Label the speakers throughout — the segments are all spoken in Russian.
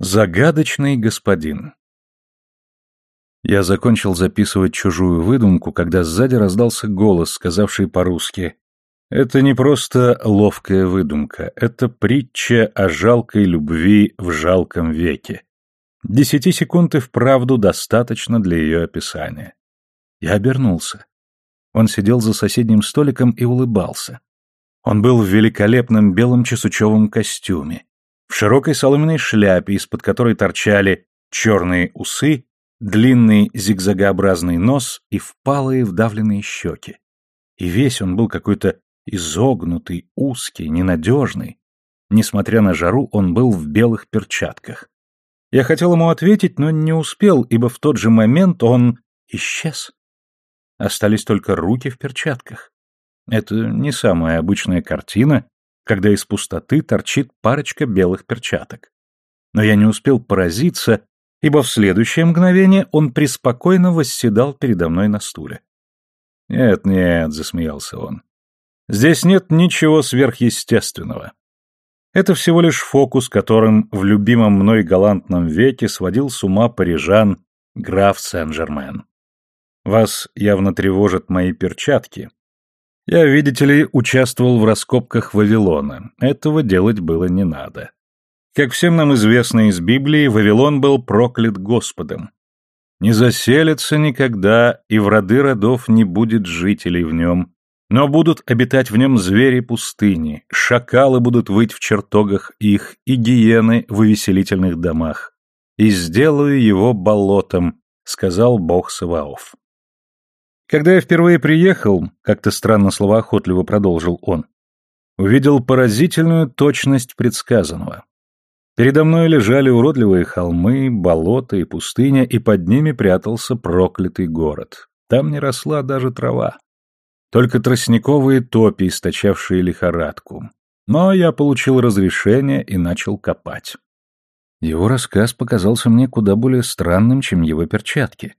Speaker 1: Загадочный господин Я закончил записывать чужую выдумку, когда сзади раздался голос, сказавший по-русски «Это не просто ловкая выдумка, это притча о жалкой любви в жалком веке. Десяти секунд и вправду достаточно для ее описания». Я обернулся. Он сидел за соседним столиком и улыбался. Он был в великолепном белом чесучевом костюме, в широкой соломенной шляпе, из-под которой торчали черные усы, длинный зигзагообразный нос и впалые вдавленные щеки. И весь он был какой-то изогнутый, узкий, ненадежный. Несмотря на жару, он был в белых перчатках. Я хотел ему ответить, но не успел, ибо в тот же момент он исчез. Остались только руки в перчатках. Это не самая обычная картина, когда из пустоты торчит парочка белых перчаток. Но я не успел поразиться, ибо в следующее мгновение он преспокойно восседал передо мной на стуле. «Нет-нет», — засмеялся он, — «здесь нет ничего сверхъестественного. Это всего лишь фокус, которым в любимом мной галантном веке сводил с ума парижан граф Сен-Жермен. Вас явно тревожат мои перчатки, я, видите ли, участвовал в раскопках Вавилона. Этого делать было не надо. Как всем нам известно из Библии, Вавилон был проклят Господом. Не заселится никогда, и в роды родов не будет жителей в нем, но будут обитать в нем звери пустыни, шакалы будут выть в чертогах их, и гиены в увеселительных домах. И сделаю его болотом, сказал бог Саваоф. Когда я впервые приехал, как-то странно словоохотливо продолжил он, увидел поразительную точность предсказанного. Передо мной лежали уродливые холмы, болота и пустыня, и под ними прятался проклятый город. Там не росла даже трава. Только тростниковые топи, источавшие лихорадку. Но я получил разрешение и начал копать. Его рассказ показался мне куда более странным, чем его перчатки.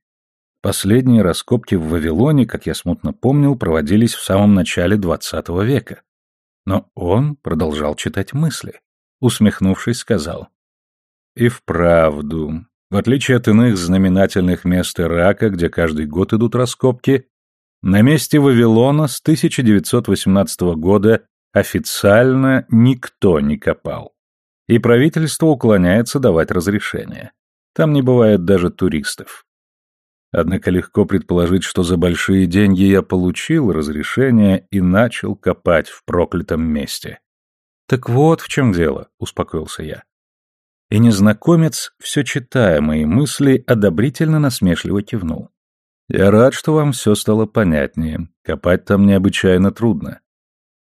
Speaker 1: Последние раскопки в Вавилоне, как я смутно помнил, проводились в самом начале XX века. Но он продолжал читать мысли. Усмехнувшись, сказал. «И вправду, в отличие от иных знаменательных мест Ирака, где каждый год идут раскопки, на месте Вавилона с 1918 года официально никто не копал. И правительство уклоняется давать разрешение. Там не бывает даже туристов. Однако легко предположить, что за большие деньги я получил разрешение и начал копать в проклятом месте. «Так вот в чем дело», — успокоился я. И незнакомец, все читая мои мысли, одобрительно насмешливо кивнул. «Я рад, что вам все стало понятнее. Копать там необычайно трудно.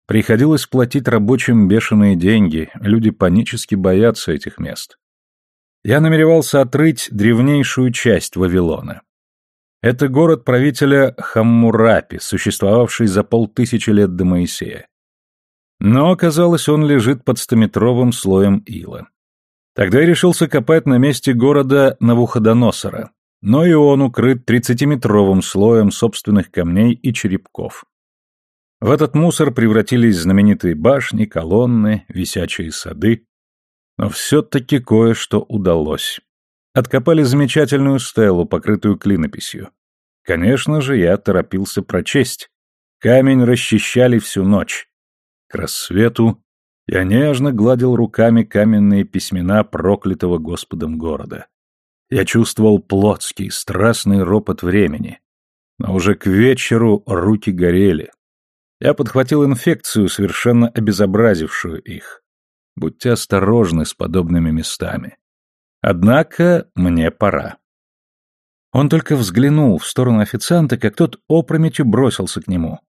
Speaker 1: Приходилось платить рабочим бешеные деньги, люди панически боятся этих мест. Я намеревался отрыть древнейшую часть Вавилона. Это город правителя Хаммурапи, существовавший за полтысячи лет до Моисея. Но, оказалось, он лежит под стометровым слоем ила. Тогда я решился копать на месте города Навуходоносора, но и он укрыт тридцатиметровым слоем собственных камней и черепков. В этот мусор превратились знаменитые башни, колонны, висячие сады. Но все-таки кое-что удалось. Откопали замечательную стелу, покрытую клинописью. Конечно же, я торопился прочесть. Камень расчищали всю ночь. К рассвету я нежно гладил руками каменные письмена проклятого Господом города. Я чувствовал плотский, страстный ропот времени. Но уже к вечеру руки горели. Я подхватил инфекцию, совершенно обезобразившую их. Будьте осторожны с подобными местами. Однако мне пора. Он только взглянул в сторону официанта, как тот опрометью бросился к нему.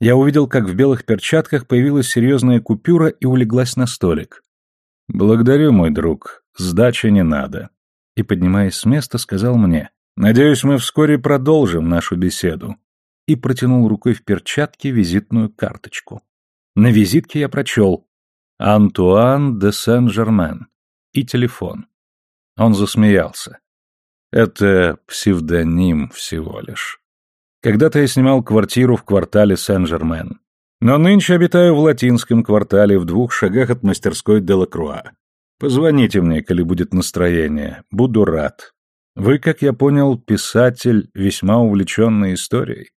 Speaker 1: Я увидел, как в белых перчатках появилась серьезная купюра и улеглась на столик. «Благодарю, мой друг, сдачи не надо». И, поднимаясь с места, сказал мне, «Надеюсь, мы вскоре продолжим нашу беседу». И протянул рукой в перчатке визитную карточку. На визитке я прочел «Антуан де Сен-Жермен» и телефон. Он засмеялся. Это псевдоним всего лишь. Когда-то я снимал квартиру в квартале Сен-Жермен. Но нынче обитаю в латинском квартале в двух шагах от мастерской Делакруа. Позвоните мне, коли будет настроение. Буду рад. Вы, как я понял, писатель, весьма увлеченный историей.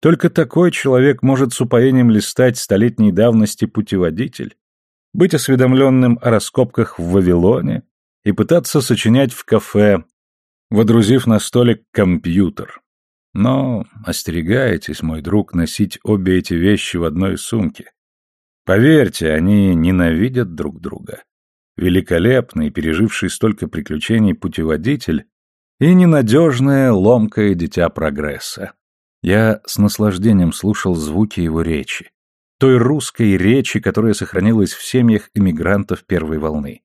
Speaker 1: Только такой человек может с упоением листать столетней давности путеводитель, быть осведомленным о раскопках в Вавилоне и пытаться сочинять в кафе, водрузив на столик компьютер. Но остерегайтесь, мой друг, носить обе эти вещи в одной сумке. Поверьте, они ненавидят друг друга. Великолепный, переживший столько приключений путеводитель и ненадежное, ломкое дитя прогресса. Я с наслаждением слушал звуки его речи, той русской речи, которая сохранилась в семьях эмигрантов первой волны.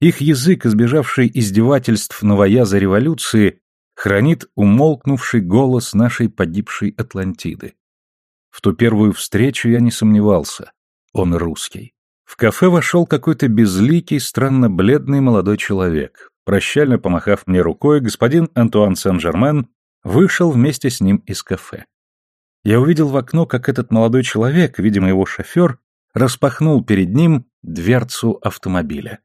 Speaker 1: Их язык, избежавший издевательств новояза революции, хранит умолкнувший голос нашей погибшей Атлантиды. В ту первую встречу я не сомневался. Он русский. В кафе вошел какой-то безликий, странно бледный молодой человек. Прощально помахав мне рукой, господин Антуан Сен-Жермен вышел вместе с ним из кафе. Я увидел в окно, как этот молодой человек, видимо его шофер, распахнул перед ним дверцу автомобиля.